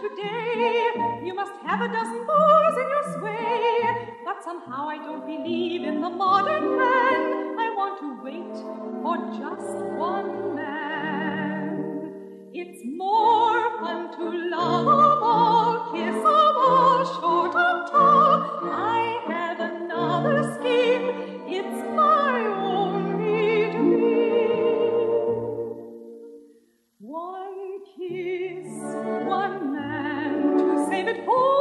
today, you must have a dozen boys in your sway. But somehow I don't believe in the modern man. I want to wait for just one Oh!